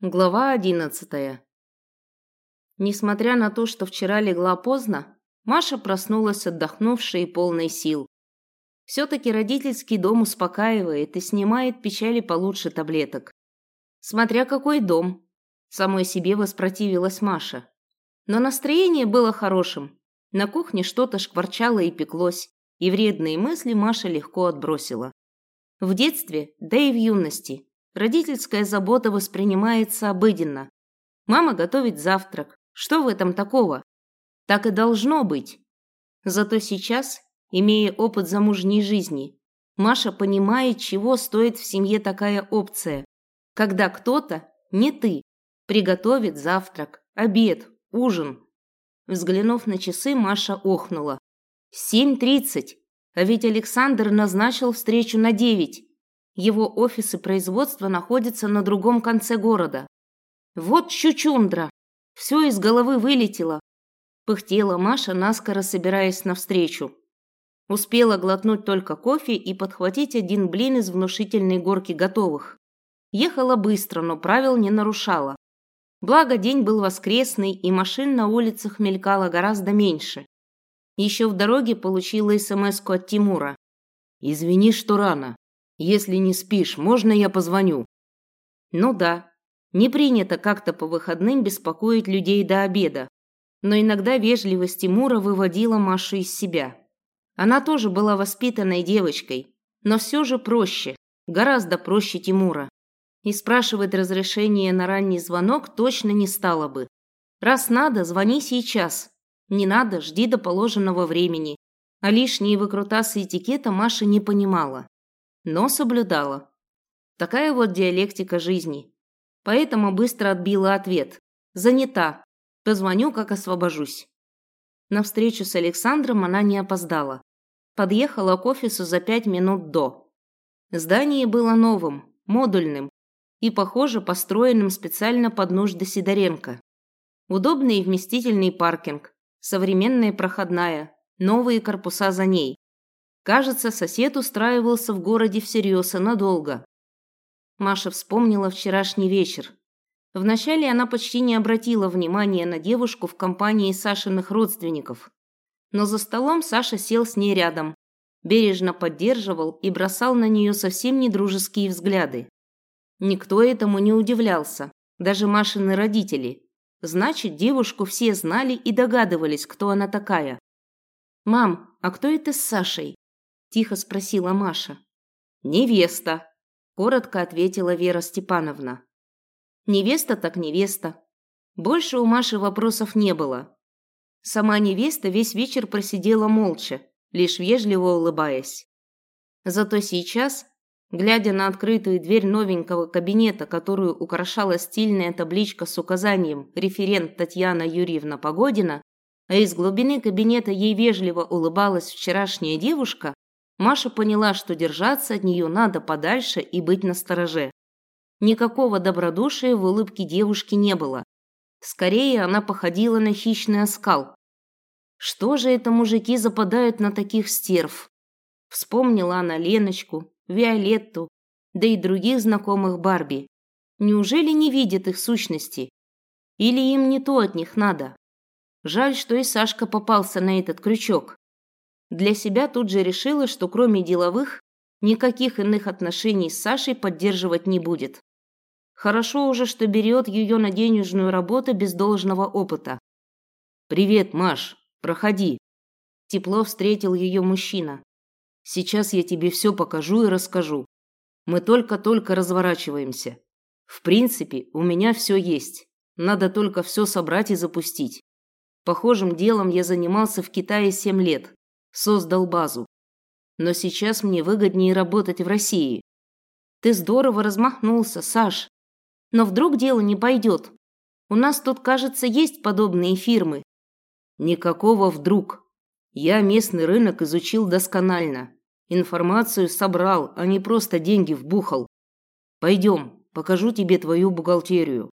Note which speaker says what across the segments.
Speaker 1: Глава одиннадцатая. Несмотря на то, что вчера легла поздно, Маша проснулась отдохнувшей и полной сил. Все-таки родительский дом успокаивает и снимает печали получше таблеток. Смотря какой дом, самой себе воспротивилась Маша. Но настроение было хорошим. На кухне что-то шкварчало и пеклось, и вредные мысли Маша легко отбросила. В детстве, да и в юности – Родительская забота воспринимается обыденно. Мама готовит завтрак. Что в этом такого? Так и должно быть. Зато сейчас, имея опыт замужней жизни, Маша понимает, чего стоит в семье такая опция. Когда кто-то, не ты, приготовит завтрак, обед, ужин. Взглянув на часы, Маша охнула. «Семь тридцать, а ведь Александр назначил встречу на девять. Его офис и производство находятся на другом конце города. Вот чучундра! Все из головы вылетело. Пыхтела Маша, наскоро собираясь навстречу. Успела глотнуть только кофе и подхватить один блин из внушительной горки готовых. Ехала быстро, но правил не нарушала. Благо, день был воскресный, и машин на улицах мелькало гораздо меньше. Еще в дороге получила смс от Тимура. «Извини, что рано. Если не спишь, можно я позвоню? Ну да. Не принято как-то по выходным беспокоить людей до обеда. Но иногда вежливость Тимура выводила Машу из себя. Она тоже была воспитанной девочкой, но все же проще, гораздо проще Тимура. И спрашивать разрешение на ранний звонок точно не стала бы. Раз надо, звони сейчас. Не надо, жди до положенного времени. А лишние выкрутасы этикета Маша не понимала но соблюдала. Такая вот диалектика жизни. Поэтому быстро отбила ответ. Занята. Позвоню, как освобожусь. На встречу с Александром она не опоздала. Подъехала к офису за пять минут до. Здание было новым, модульным и, похоже, построенным специально под нужды Сидоренко. Удобный и вместительный паркинг, современная проходная, новые корпуса за ней. Кажется, сосед устраивался в городе всерьез и надолго. Маша вспомнила вчерашний вечер. Вначале она почти не обратила внимания на девушку в компании Сашиных родственников. Но за столом Саша сел с ней рядом, бережно поддерживал и бросал на нее совсем недружеские взгляды. Никто этому не удивлялся, даже Машины родители. Значит, девушку все знали и догадывались, кто она такая. «Мам, а кто это с Сашей?» Тихо спросила Маша. «Невеста», – коротко ответила Вера Степановна. «Невеста так невеста». Больше у Маши вопросов не было. Сама невеста весь вечер просидела молча, лишь вежливо улыбаясь. Зато сейчас, глядя на открытую дверь новенького кабинета, которую украшала стильная табличка с указанием «Референт Татьяна Юрьевна Погодина», а из глубины кабинета ей вежливо улыбалась вчерашняя девушка, Маша поняла, что держаться от нее надо подальше и быть настороже. Никакого добродушия в улыбке девушки не было. Скорее, она походила на хищный оскал. Что же это мужики западают на таких стерв? Вспомнила она Леночку, Виолетту, да и других знакомых Барби. Неужели не видят их сущности? Или им не то от них надо? Жаль, что и Сашка попался на этот крючок. Для себя тут же решила, что кроме деловых, никаких иных отношений с Сашей поддерживать не будет. Хорошо уже, что берет ее на денежную работу без должного опыта. «Привет, Маш, проходи». Тепло встретил ее мужчина. «Сейчас я тебе все покажу и расскажу. Мы только-только разворачиваемся. В принципе, у меня все есть. Надо только все собрать и запустить. Похожим делом я занимался в Китае семь лет создал базу. Но сейчас мне выгоднее работать в России. Ты здорово размахнулся, Саш. Но вдруг дело не пойдет. У нас тут, кажется, есть подобные фирмы. Никакого вдруг. Я местный рынок изучил досконально. Информацию собрал, а не просто деньги вбухал. Пойдем, покажу тебе твою бухгалтерию.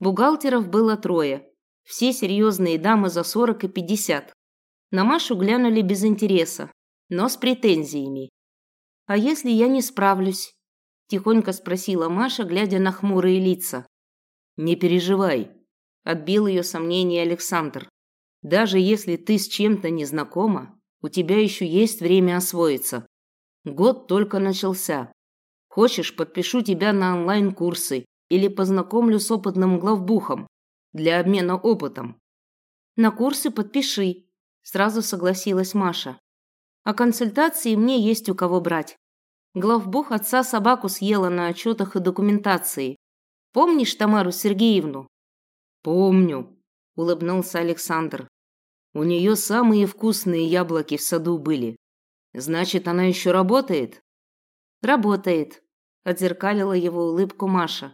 Speaker 1: Бухгалтеров было трое. Все серьезные дамы за 40 и 50. На Машу глянули без интереса, но с претензиями. «А если я не справлюсь?» – тихонько спросила Маша, глядя на хмурые лица. Не переживай, отбил ее сомнение Александр. Даже если ты с чем-то не знакома, у тебя еще есть время освоиться. Год только начался. Хочешь, подпишу тебя на онлайн-курсы или познакомлю с опытным главбухом для обмена опытом. На курсы подпиши, сразу согласилась Маша. А консультации мне есть у кого брать. Главбух отца собаку съела на отчетах и документации. Помнишь Тамару Сергеевну? Помню, улыбнулся Александр. У нее самые вкусные яблоки в саду были. Значит, она еще работает? Работает, отзеркалила его улыбку Маша.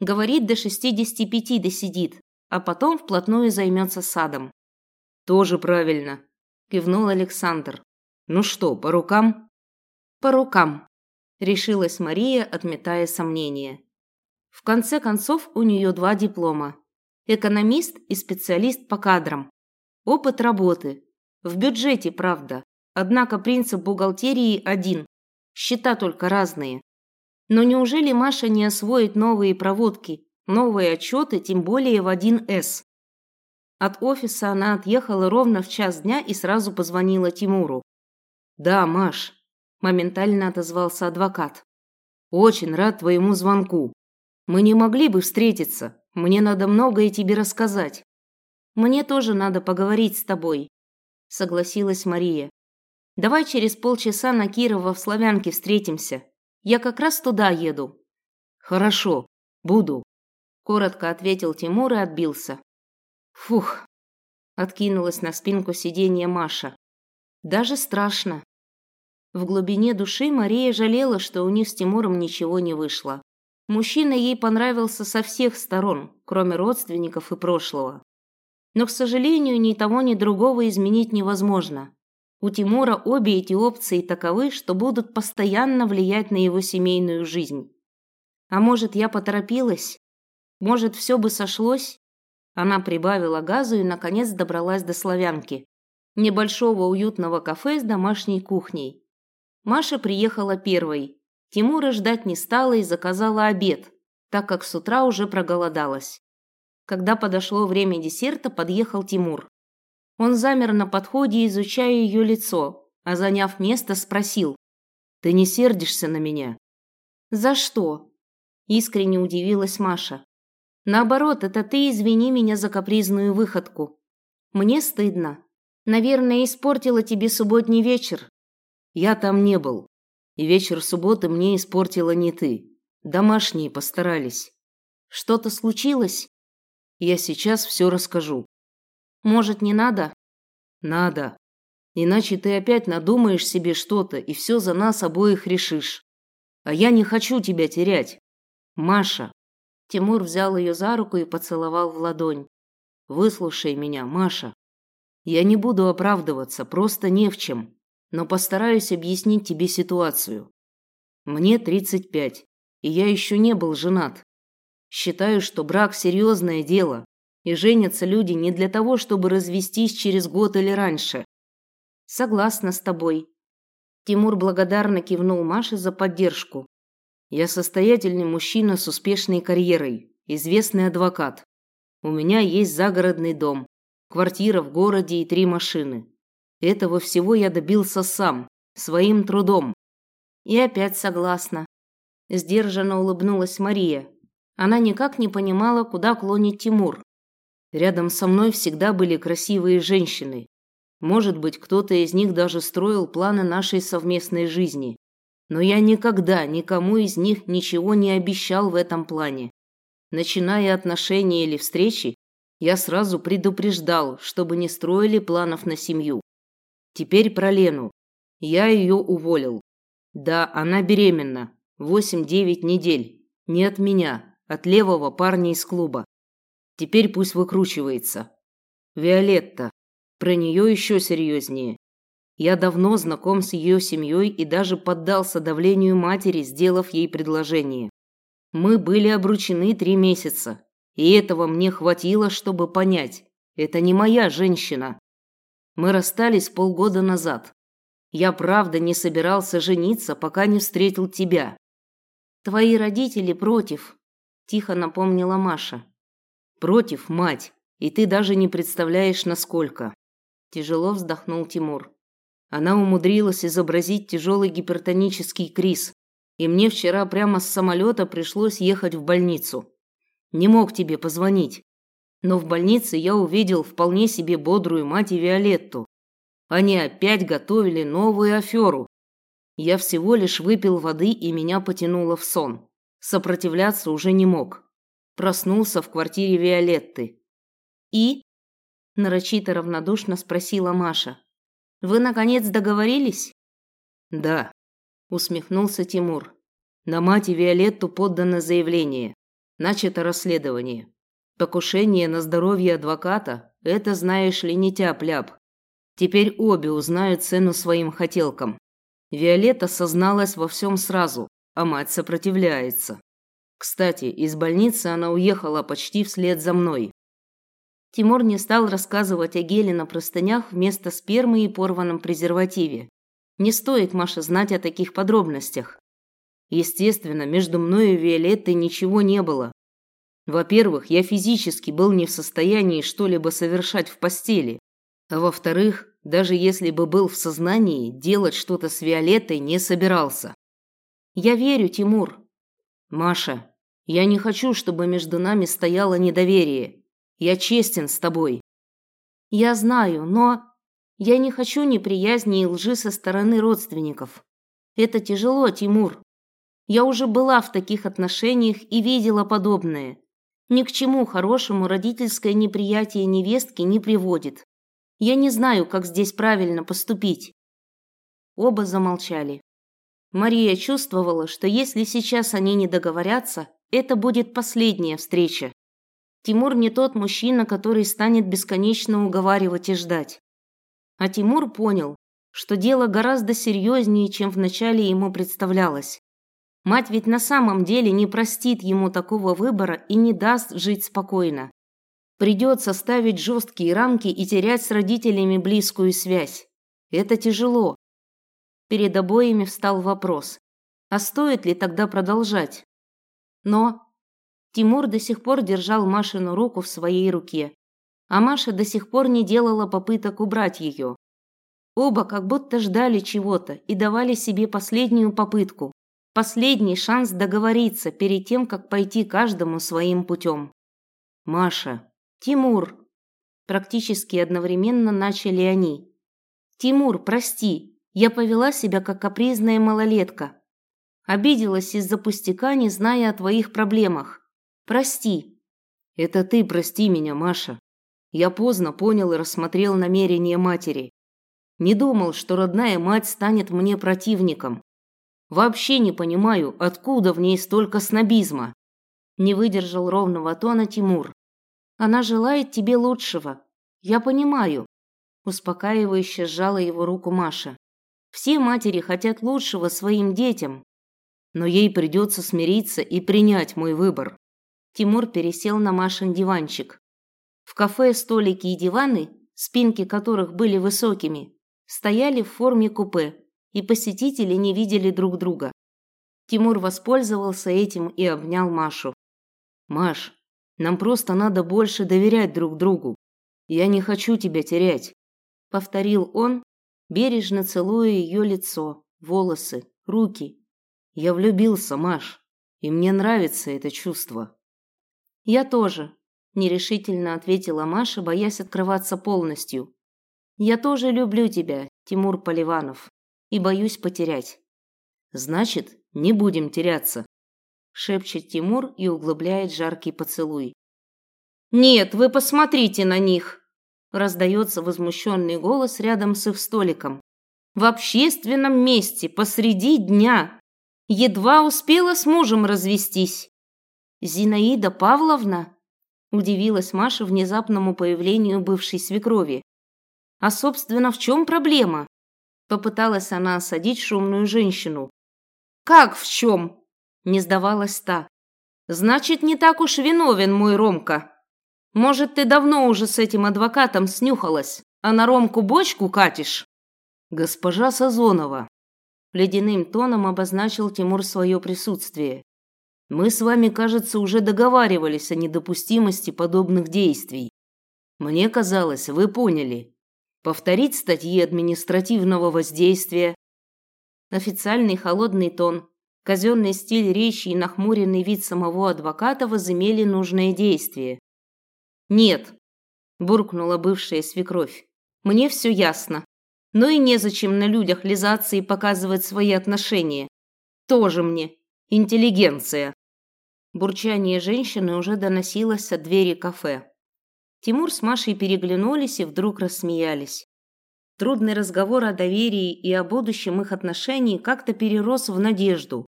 Speaker 1: Говорит, до шестидесяти пяти досидит, а потом вплотную займется садом. Тоже правильно, кивнул Александр. Ну что, по рукам? По рукам, решилась Мария, отметая сомнения. В конце концов, у нее два диплома. Экономист и специалист по кадрам. Опыт работы. В бюджете, правда. Однако принцип бухгалтерии один. Счета только разные. Но неужели Маша не освоит новые проводки, новые отчеты, тем более в 1С? От офиса она отъехала ровно в час дня и сразу позвонила Тимуру. «Да, Маш», – моментально отозвался адвокат. «Очень рад твоему звонку. Мы не могли бы встретиться. Мне надо многое тебе рассказать». «Мне тоже надо поговорить с тобой», – согласилась Мария. «Давай через полчаса на Кирова в Славянке встретимся. Я как раз туда еду». «Хорошо, буду», – коротко ответил Тимур и отбился. «Фух», – откинулась на спинку сиденья Маша. «Даже страшно». В глубине души Мария жалела, что у них с Тимуром ничего не вышло. Мужчина ей понравился со всех сторон, кроме родственников и прошлого. Но, к сожалению, ни того, ни другого изменить невозможно. У Тимура обе эти опции таковы, что будут постоянно влиять на его семейную жизнь. А может, я поторопилась? Может, все бы сошлось? Она прибавила газу и, наконец, добралась до Славянки. Небольшого уютного кафе с домашней кухней. Маша приехала первой. Тимура ждать не стала и заказала обед, так как с утра уже проголодалась. Когда подошло время десерта, подъехал Тимур. Он замер на подходе, изучая ее лицо, а заняв место, спросил. «Ты не сердишься на меня?» «За что?» Искренне удивилась Маша. «Наоборот, это ты извини меня за капризную выходку. Мне стыдно. Наверное, испортила тебе субботний вечер. Я там не был. И вечер субботы мне испортила не ты. Домашние постарались. Что-то случилось? Я сейчас все расскажу. Может, не надо? Надо. Иначе ты опять надумаешь себе что-то и все за нас обоих решишь. А я не хочу тебя терять. Маша. Тимур взял ее за руку и поцеловал в ладонь. Выслушай меня, Маша. Я не буду оправдываться, просто не в чем но постараюсь объяснить тебе ситуацию. Мне 35, и я еще не был женат. Считаю, что брак – серьезное дело, и женятся люди не для того, чтобы развестись через год или раньше. Согласна с тобой. Тимур благодарно кивнул Маше за поддержку. Я состоятельный мужчина с успешной карьерой, известный адвокат. У меня есть загородный дом, квартира в городе и три машины. Этого всего я добился сам, своим трудом. И опять согласна. Сдержанно улыбнулась Мария. Она никак не понимала, куда клонит Тимур. Рядом со мной всегда были красивые женщины. Может быть, кто-то из них даже строил планы нашей совместной жизни. Но я никогда никому из них ничего не обещал в этом плане. Начиная отношения или встречи, я сразу предупреждал, чтобы не строили планов на семью. Теперь про Лену. Я ее уволил. Да, она беременна. Восемь-девять недель. Не от меня, от левого парня из клуба. Теперь пусть выкручивается. Виолетта. Про нее еще серьезнее. Я давно знаком с ее семьей и даже поддался давлению матери, сделав ей предложение. Мы были обручены три месяца, и этого мне хватило, чтобы понять, это не моя женщина. Мы расстались полгода назад. Я правда не собирался жениться, пока не встретил тебя. Твои родители против, тихо напомнила Маша. Против, мать. И ты даже не представляешь, насколько. Тяжело вздохнул Тимур. Она умудрилась изобразить тяжелый гипертонический криз. И мне вчера прямо с самолета пришлось ехать в больницу. Не мог тебе позвонить. Но в больнице я увидел вполне себе бодрую мать и Виолетту. Они опять готовили новую аферу. Я всего лишь выпил воды, и меня потянуло в сон. Сопротивляться уже не мог. Проснулся в квартире Виолетты. «И?» – нарочито равнодушно спросила Маша. «Вы, наконец, договорились?» «Да», – усмехнулся Тимур. «На мать Виолетту поддано заявление. Начато расследование. Покушение на здоровье адвоката – это, знаешь ли, не тяп-ляп. Теперь обе узнают цену своим хотелкам. Виолетта созналась во всем сразу, а мать сопротивляется. Кстати, из больницы она уехала почти вслед за мной. Тимур не стал рассказывать о геле на простынях вместо спермы и порванном презервативе. Не стоит Маше знать о таких подробностях. Естественно, между мной и Виолеттой ничего не было. Во-первых, я физически был не в состоянии что-либо совершать в постели. А во-вторых, даже если бы был в сознании, делать что-то с Виолеттой не собирался. Я верю, Тимур. Маша, я не хочу, чтобы между нами стояло недоверие. Я честен с тобой. Я знаю, но я не хочу неприязни и лжи со стороны родственников. Это тяжело, Тимур. Я уже была в таких отношениях и видела подобное. Ни к чему хорошему родительское неприятие невестки не приводит. Я не знаю, как здесь правильно поступить. Оба замолчали. Мария чувствовала, что если сейчас они не договорятся, это будет последняя встреча. Тимур не тот мужчина, который станет бесконечно уговаривать и ждать. А Тимур понял, что дело гораздо серьезнее, чем вначале ему представлялось. Мать ведь на самом деле не простит ему такого выбора и не даст жить спокойно. Придется ставить жесткие рамки и терять с родителями близкую связь. Это тяжело. Перед обоими встал вопрос, а стоит ли тогда продолжать? Но Тимур до сих пор держал Машину руку в своей руке, а Маша до сих пор не делала попыток убрать ее. Оба как будто ждали чего-то и давали себе последнюю попытку, Последний шанс договориться перед тем, как пойти каждому своим путем. Маша. Тимур. Практически одновременно начали они. Тимур, прости, я повела себя как капризная малолетка. Обиделась из-за пустяка, не зная о твоих проблемах. Прости. Это ты прости меня, Маша. Я поздно понял и рассмотрел намерения матери. Не думал, что родная мать станет мне противником. Вообще не понимаю, откуда в ней столько снобизма. Не выдержал ровного тона Тимур. Она желает тебе лучшего. Я понимаю. Успокаивающе сжала его руку Маша. Все матери хотят лучшего своим детям. Но ей придется смириться и принять мой выбор. Тимур пересел на Машин диванчик. В кафе столики и диваны, спинки которых были высокими, стояли в форме купе и посетители не видели друг друга. Тимур воспользовался этим и обнял Машу. «Маш, нам просто надо больше доверять друг другу. Я не хочу тебя терять», – повторил он, бережно целуя ее лицо, волосы, руки. «Я влюбился, Маш, и мне нравится это чувство». «Я тоже», – нерешительно ответила Маша, боясь открываться полностью. «Я тоже люблю тебя, Тимур Поливанов» и боюсь потерять. Значит, не будем теряться, шепчет Тимур и углубляет жаркий поцелуй. Нет, вы посмотрите на них, раздается возмущенный голос рядом с их столиком. В общественном месте посреди дня. Едва успела с мужем развестись. Зинаида Павловна удивилась Маша внезапному появлению бывшей свекрови. А собственно, в чем проблема? Попыталась она осадить шумную женщину. «Как в чем?» – не сдавалась та. «Значит, не так уж виновен мой Ромка. Может, ты давно уже с этим адвокатом снюхалась, а на Ромку бочку катишь?» «Госпожа Сазонова», – ледяным тоном обозначил Тимур свое присутствие. Мы с вами, кажется, уже договаривались о недопустимости подобных действий. Мне казалось, вы поняли. Повторить статьи административного воздействия. Официальный холодный тон, казенный стиль речи и нахмуренный вид самого адвоката возымели нужное действие. «Нет», – буркнула бывшая свекровь, – «мне все ясно. Но и незачем на людях лизаться и показывать свои отношения. Тоже мне интеллигенция». Бурчание женщины уже доносилось от двери кафе. Тимур с Машей переглянулись и вдруг рассмеялись. Трудный разговор о доверии и о будущем их отношении как-то перерос в надежду.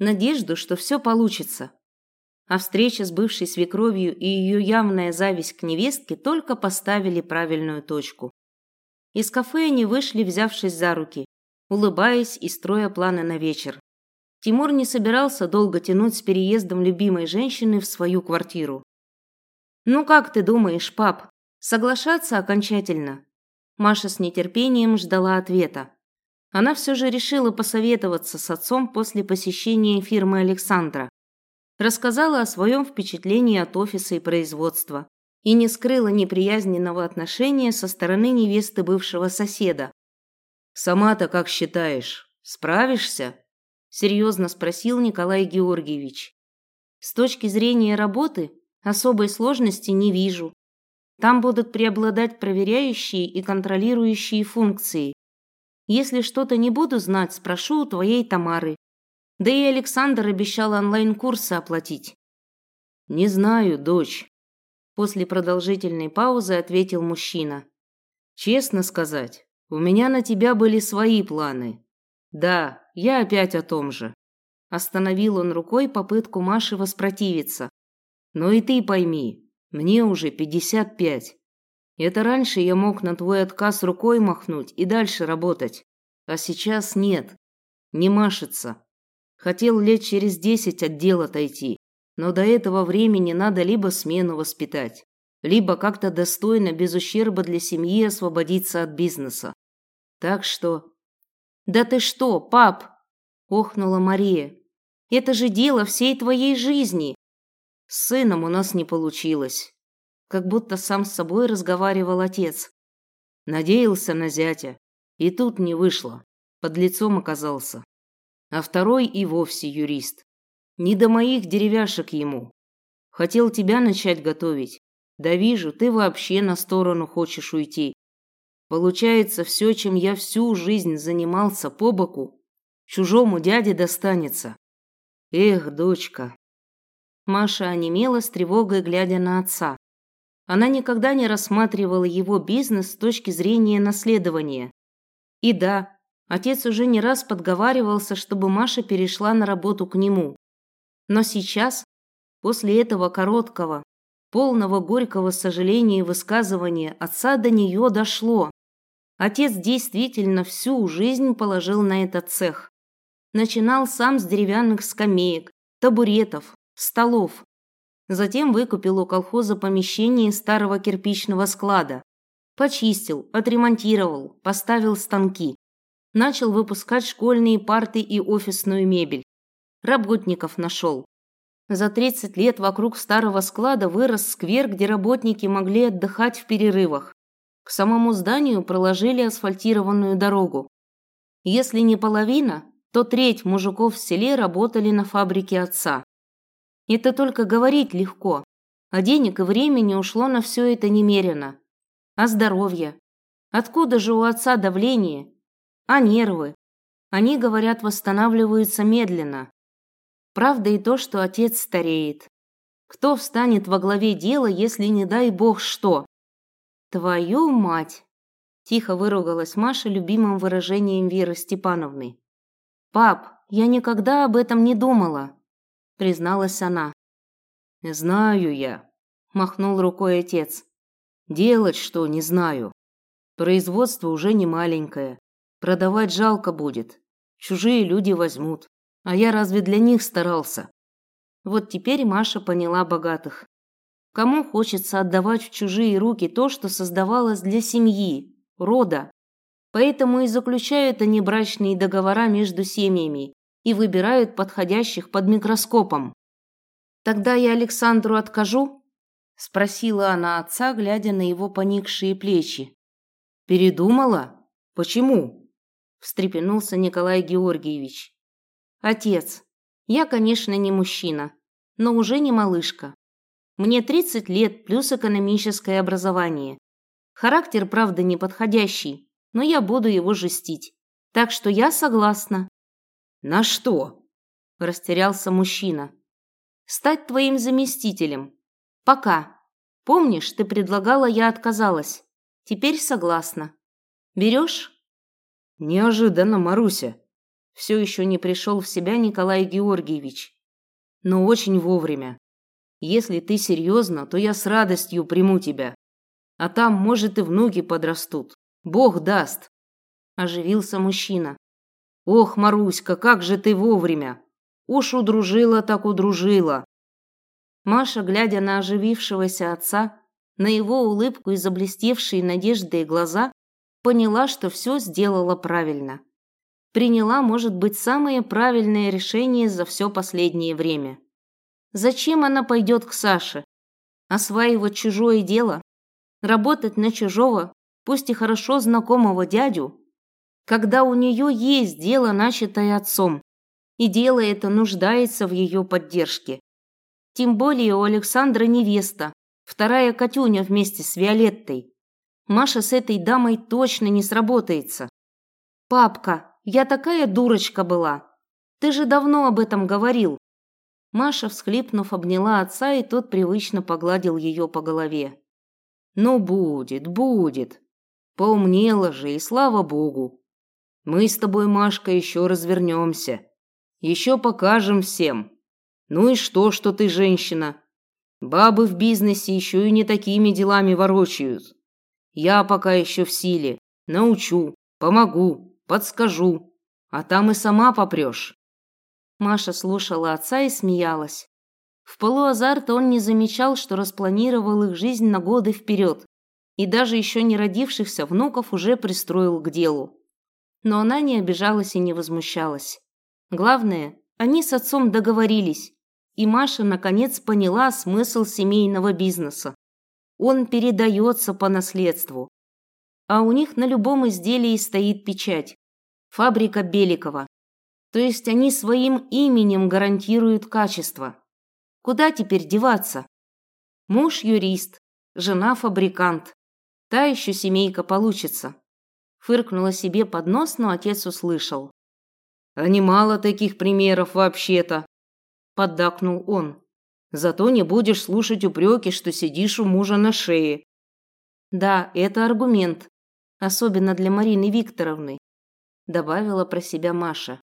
Speaker 1: Надежду, что все получится. А встреча с бывшей свекровью и ее явная зависть к невестке только поставили правильную точку. Из кафе они вышли, взявшись за руки, улыбаясь и строя планы на вечер. Тимур не собирался долго тянуть с переездом любимой женщины в свою квартиру. «Ну как ты думаешь, пап, соглашаться окончательно?» Маша с нетерпением ждала ответа. Она все же решила посоветоваться с отцом после посещения фирмы Александра. Рассказала о своем впечатлении от офиса и производства и не скрыла неприязненного отношения со стороны невесты бывшего соседа. «Сама-то как считаешь, справишься?» – серьезно спросил Николай Георгиевич. «С точки зрения работы Особой сложности не вижу. Там будут преобладать проверяющие и контролирующие функции. Если что-то не буду знать, спрошу у твоей Тамары. Да и Александр обещал онлайн-курсы оплатить. Не знаю, дочь. После продолжительной паузы ответил мужчина. Честно сказать, у меня на тебя были свои планы. Да, я опять о том же. Остановил он рукой попытку Маши воспротивиться. Но и ты пойми, мне уже 55. Это раньше я мог на твой отказ рукой махнуть и дальше работать. А сейчас нет. Не машется. Хотел лет через десять от дел отойти. Но до этого времени надо либо смену воспитать, либо как-то достойно, без ущерба для семьи освободиться от бизнеса. Так что... «Да ты что, пап?» – охнула Мария. «Это же дело всей твоей жизни. С сыном у нас не получилось. Как будто сам с собой разговаривал отец. Надеялся на зятя. И тут не вышло. Под лицом оказался. А второй и вовсе юрист. Не до моих деревяшек ему. Хотел тебя начать готовить. Да вижу, ты вообще на сторону хочешь уйти. Получается, все, чем я всю жизнь занимался по боку, чужому дяде достанется. Эх, дочка, Маша онемела с тревогой, глядя на отца. Она никогда не рассматривала его бизнес с точки зрения наследования. И да, отец уже не раз подговаривался, чтобы Маша перешла на работу к нему. Но сейчас, после этого короткого, полного горького сожаления высказывания отца до нее дошло. Отец действительно всю жизнь положил на этот цех. Начинал сам с деревянных скамеек, табуретов, столов. Затем выкупил у колхоза помещение старого кирпичного склада. Почистил, отремонтировал, поставил станки. Начал выпускать школьные парты и офисную мебель. Работников нашел. За 30 лет вокруг старого склада вырос сквер, где работники могли отдыхать в перерывах. К самому зданию проложили асфальтированную дорогу. Если не половина, то треть мужиков в селе работали на фабрике отца. Это только говорить легко, а денег и времени ушло на все это немерено. А здоровье? Откуда же у отца давление? А нервы? Они, говорят, восстанавливаются медленно. Правда и то, что отец стареет. Кто встанет во главе дела, если не дай бог что? Твою мать! Тихо выругалась Маша любимым выражением Веры Степановны. «Пап, я никогда об этом не думала призналась она. «Знаю я», – махнул рукой отец. «Делать что, не знаю. Производство уже не маленькое. Продавать жалко будет. Чужие люди возьмут. А я разве для них старался?» Вот теперь Маша поняла богатых. Кому хочется отдавать в чужие руки то, что создавалось для семьи, рода? Поэтому и заключают они брачные договора между семьями, и выбирают подходящих под микроскопом. Тогда я Александру откажу? Спросила она отца, глядя на его поникшие плечи.
Speaker 2: Передумала? Почему?
Speaker 1: Встрепенулся Николай Георгиевич. Отец, я, конечно, не мужчина, но уже не малышка. Мне 30 лет плюс экономическое образование. Характер, правда, неподходящий, но я буду его жестить. Так что я согласна.
Speaker 2: На что?
Speaker 1: Растерялся мужчина. Стать твоим заместителем. Пока. Помнишь, ты предлагала, я отказалась. Теперь согласна. Берешь?
Speaker 2: Неожиданно, Маруся.
Speaker 1: Все еще не пришел в себя Николай Георгиевич.
Speaker 2: Но очень вовремя. Если ты серьезно, то я с радостью приму тебя. А там, может, и внуки подрастут. Бог даст.
Speaker 1: Оживился мужчина.
Speaker 2: Ох, Маруська, как же ты вовремя. Уж удружила так удружила.
Speaker 1: Маша, глядя на оживившегося отца, на его улыбку и заблестевшие надеждой глаза, поняла, что все сделала правильно. Приняла, может быть, самое правильное решение за все последнее время. Зачем она пойдет к Саше? Осваивать чужое дело? Работать на чужого, пусть и хорошо знакомого дядю? Когда у нее есть дело, начатое отцом, и дело это нуждается в ее поддержке. Тем более у Александра невеста, вторая Катюня вместе с Виолеттой. Маша с этой дамой точно не сработается. «Папка, я такая дурочка была. Ты же давно об этом говорил». Маша, всхлипнув, обняла отца, и тот привычно погладил ее по голове.
Speaker 2: «Ну, будет, будет. Поумнела же, и слава богу. Мы с тобой, Машка, еще развернемся. Еще покажем всем, ну и что, что ты женщина? Бабы в бизнесе еще и не такими делами ворочают. Я пока еще в силе. Научу, помогу, подскажу. А там и сама попрешь.
Speaker 1: Маша слушала отца и смеялась. В полуазарта он не замечал, что распланировал их жизнь на годы вперед, и даже еще не родившихся внуков уже пристроил к делу. Но она не обижалась и не возмущалась. Главное, они с отцом договорились, и Маша наконец поняла смысл семейного бизнеса. Он передается по наследству. А у них на любом изделии стоит печать. Фабрика Беликова. То есть они своим именем гарантируют качество. Куда теперь деваться? Муж юрист, жена фабрикант. Та еще семейка получится. Фыркнула себе под нос, но отец услышал.
Speaker 2: А немало таких примеров вообще-то поддакнул он. Зато не будешь слушать упреки, что сидишь у мужа на шее.
Speaker 1: Да, это аргумент, особенно для Марины Викторовны, добавила про себя Маша.